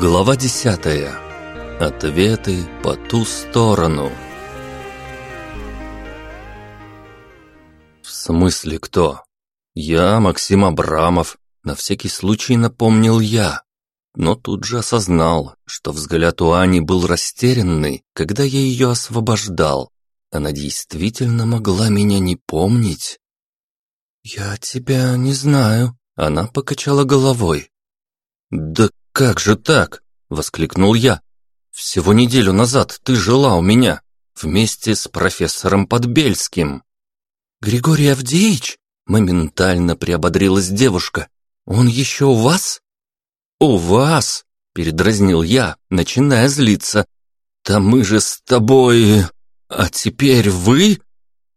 Глава десятая. Ответы по ту сторону. В смысле кто? Я Максим Абрамов, на всякий случай напомнил я. Но тут же осознал, что взгляд у Ани был растерянный, когда я ее освобождал. Она действительно могла меня не помнить. «Я тебя не знаю», — она покачала головой. «Да как же так?» — воскликнул я. «Всего неделю назад ты жила у меня, вместе с профессором Подбельским». «Григорий Авдеевич?» — моментально приободрилась девушка. «Он еще у вас?» «У вас?» — передразнил я, начиная злиться. «Да мы же с тобой... А теперь вы?»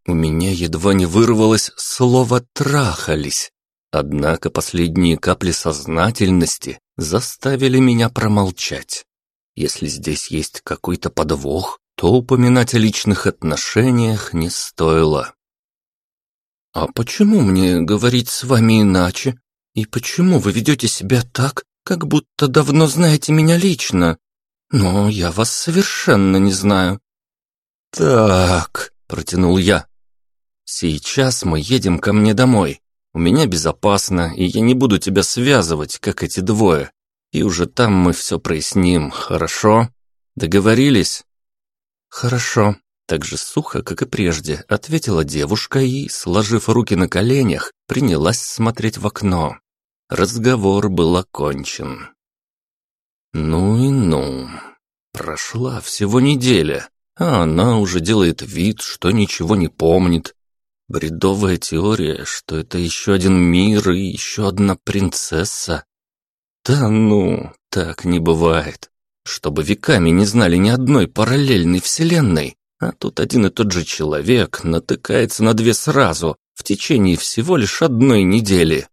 У меня едва не вырвалось слово «трахались». Однако последние капли сознательности заставили меня промолчать. Если здесь есть какой-то подвох, то упоминать о личных отношениях не стоило. «А почему мне говорить с вами иначе? И почему вы ведете себя так, как будто давно знаете меня лично? Но я вас совершенно не знаю». «Так», — протянул я, — «сейчас мы едем ко мне домой. У меня безопасно, и я не буду тебя связывать, как эти двое. И уже там мы все проясним, хорошо? Договорились?» «Хорошо», — так же сухо, как и прежде, ответила девушка и, сложив руки на коленях, принялась смотреть в окно. Разговор был окончен. «Ну и ну. Прошла всего неделя, а она уже делает вид, что ничего не помнит, Бредовая теория, что это еще один мир и еще одна принцесса. Да ну, так не бывает. Чтобы веками не знали ни одной параллельной вселенной, а тут один и тот же человек натыкается на две сразу в течение всего лишь одной недели.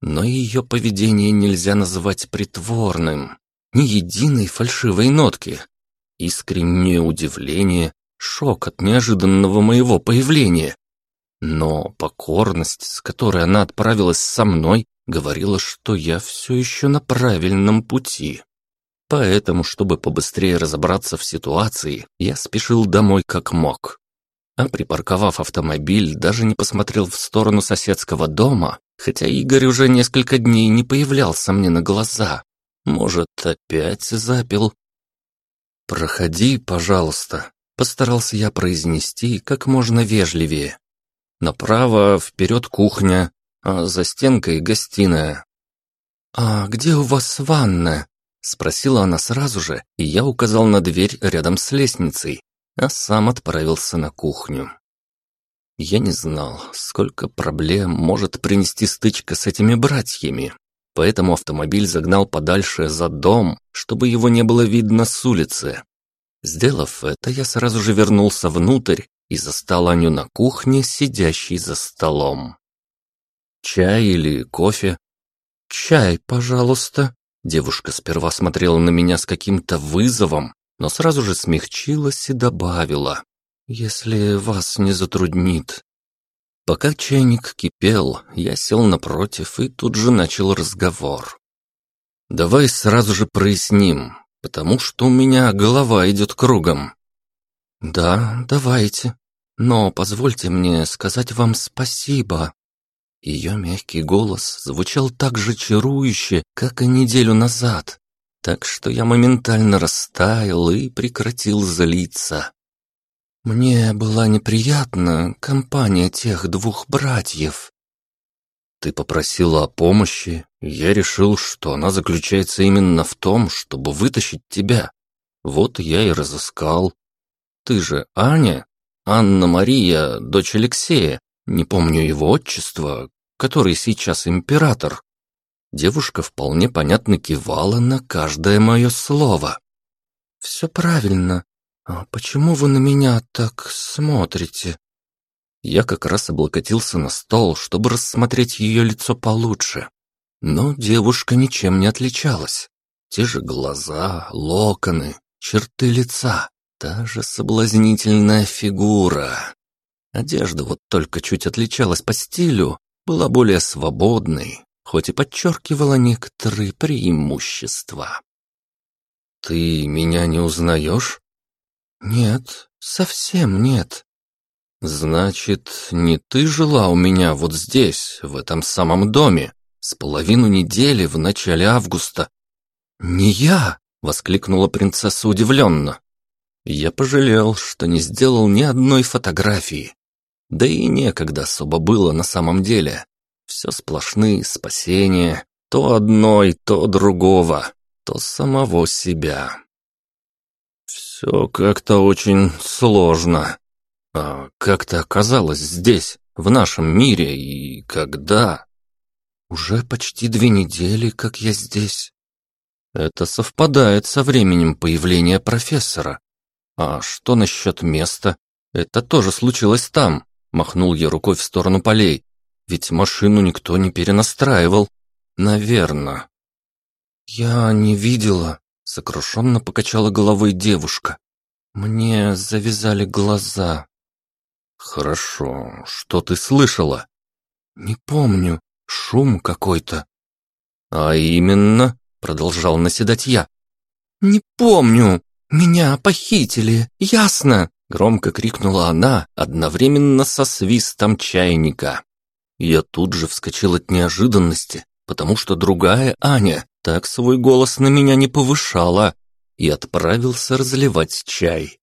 Но ее поведение нельзя называть притворным. Ни единой фальшивой нотки. Искреннее удивление, шок от неожиданного моего появления но покорность, с которой она отправилась со мной, говорила, что я все еще на правильном пути. Поэтому, чтобы побыстрее разобраться в ситуации, я спешил домой как мог. А припарковав автомобиль, даже не посмотрел в сторону соседского дома, хотя Игорь уже несколько дней не появлялся мне на глаза. Может, опять запил? «Проходи, пожалуйста», — постарался я произнести как можно вежливее. Направо, вперед кухня, а за стенкой гостиная. «А где у вас ванна?» Спросила она сразу же, и я указал на дверь рядом с лестницей, а сам отправился на кухню. Я не знал, сколько проблем может принести стычка с этими братьями, поэтому автомобиль загнал подальше за дом, чтобы его не было видно с улицы. Сделав это, я сразу же вернулся внутрь и застал Аню на кухне, сидящей за столом. «Чай или кофе?» «Чай, пожалуйста». Девушка сперва смотрела на меня с каким-то вызовом, но сразу же смягчилась и добавила. «Если вас не затруднит». Пока чайник кипел, я сел напротив и тут же начал разговор. «Давай сразу же проясним, потому что у меня голова идет кругом». «Да, давайте», но позвольте мне сказать вам спасибо». Ее мягкий голос звучал так же чарующе, как и неделю назад, так что я моментально растаял и прекратил злиться. Мне была неприятна компания тех двух братьев. Ты попросила о помощи, я решил, что она заключается именно в том, чтобы вытащить тебя. Вот я и разыскал. Ты же Аня? Анна-Мария, дочь Алексея, не помню его отчество, который сейчас император. Девушка вполне понятно кивала на каждое мое слово. «Все правильно. А почему вы на меня так смотрите?» Я как раз облокотился на стол, чтобы рассмотреть ее лицо получше. Но девушка ничем не отличалась. Те же глаза, локоны, черты лица. Та же соблазнительная фигура. Одежда вот только чуть отличалась по стилю, была более свободной, хоть и подчеркивала некоторые преимущества. «Ты меня не узнаешь?» «Нет, совсем нет». «Значит, не ты жила у меня вот здесь, в этом самом доме, с половину недели в начале августа?» «Не я!» — воскликнула принцесса удивленно. Я пожалел, что не сделал ни одной фотографии. Да и некогда особо было на самом деле. Все сплошные спасения, то одной, то другого, то самого себя. Все как-то очень сложно. А как ты оказалась здесь, в нашем мире, и когда? Уже почти две недели, как я здесь. Это совпадает со временем появления профессора. А что насчет места? Это тоже случилось там. Махнул я рукой в сторону полей. Ведь машину никто не перенастраивал. Наверно. Я не видела, сокрушенно покачала головой девушка. Мне завязали глаза. Хорошо, что ты слышала? Не помню, шум какой-то. А именно, продолжал наседать я. Не помню, меня похитили, ясно? Громко крикнула она, одновременно со свистом чайника. Я тут же вскочил от неожиданности, потому что другая Аня так свой голос на меня не повышала и отправился разливать чай.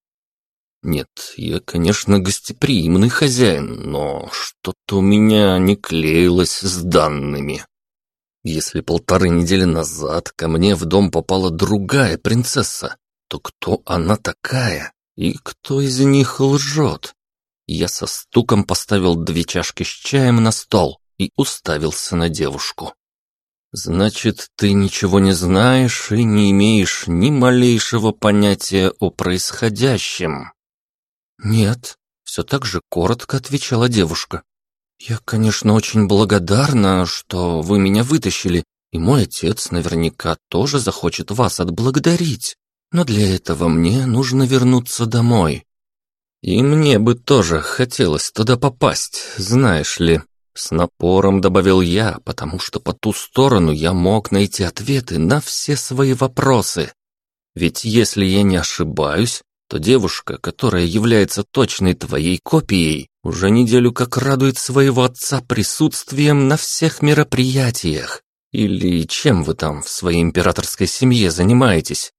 Нет, я, конечно, гостеприимный хозяин, но что-то у меня не клеилось с данными. Если полторы недели назад ко мне в дом попала другая принцесса, то кто она такая и кто из них лжет? Я со стуком поставил две чашки с чаем на стол и уставился на девушку. «Значит, ты ничего не знаешь и не имеешь ни малейшего понятия о происходящем?» «Нет», — все так же коротко отвечала девушка. «Я, конечно, очень благодарна, что вы меня вытащили, и мой отец наверняка тоже захочет вас отблагодарить. Но для этого мне нужно вернуться домой». «И мне бы тоже хотелось туда попасть, знаешь ли», с напором добавил я, потому что по ту сторону я мог найти ответы на все свои вопросы. Ведь если я не ошибаюсь, то девушка, которая является точной твоей копией, уже неделю как радует своего отца присутствием на всех мероприятиях. Или чем вы там в своей императорской семье занимаетесь?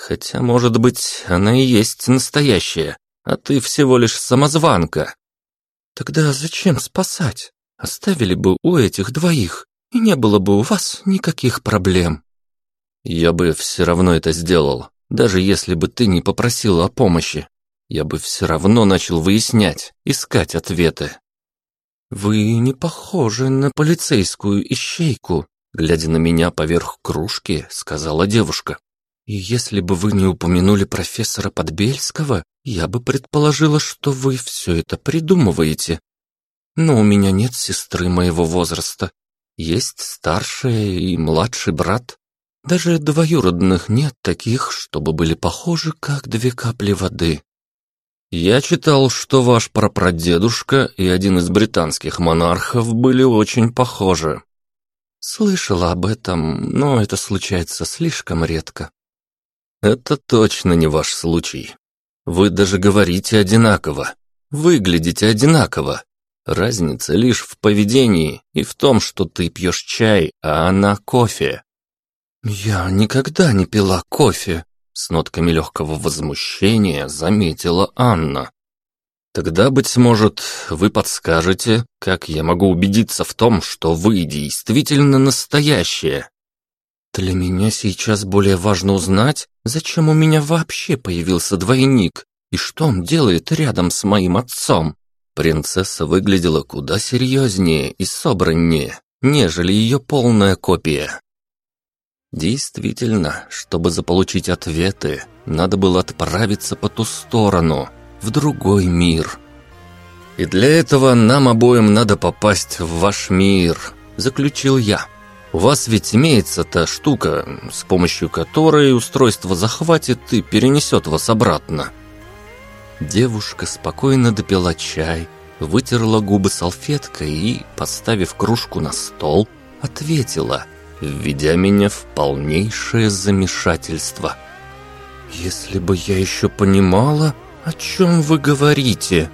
Хотя, может быть, она и есть настоящая, а ты всего лишь самозванка. Тогда зачем спасать? Оставили бы у этих двоих, и не было бы у вас никаких проблем. Я бы все равно это сделал, даже если бы ты не попросила о помощи, я бы все равно начал выяснять, искать ответы. «Вы не похожи на полицейскую ищейку», глядя на меня поверх кружки, сказала девушка. «И если бы вы не упомянули профессора Подбельского, я бы предположила, что вы все это придумываете. Но у меня нет сестры моего возраста. Есть старшая и младший брат. Даже двоюродных нет таких, чтобы были похожи, как две капли воды. Я читал, что ваш прапрадедушка и один из британских монархов были очень похожи. Слышала об этом, но это случается слишком редко. Это точно не ваш случай. Вы даже говорите одинаково, выглядите одинаково. Разница лишь в поведении и в том, что ты пьешь чай, а она кофе. «Я никогда не пила кофе», — с нотками легкого возмущения заметила Анна. «Тогда, быть может, вы подскажете, как я могу убедиться в том, что вы действительно настоящая?» «Для меня сейчас более важно узнать, зачем у меня вообще появился двойник и что он делает рядом с моим отцом». Принцесса выглядела куда серьезнее и собраннее, нежели ее полная копия. Действительно, чтобы заполучить ответы, надо было отправиться по ту сторону, в другой мир. И для этого нам обоим надо попасть в ваш мир, заключил я. У вас ведь имеется та штука, с помощью которой устройство захватит и перенесет вас обратно. Девушка спокойно допила чай, вытерла губы салфеткой и, поставив кружку на стол, ответила – введя меня в полнейшее замешательство. «Если бы я еще понимала, о чем вы говорите»,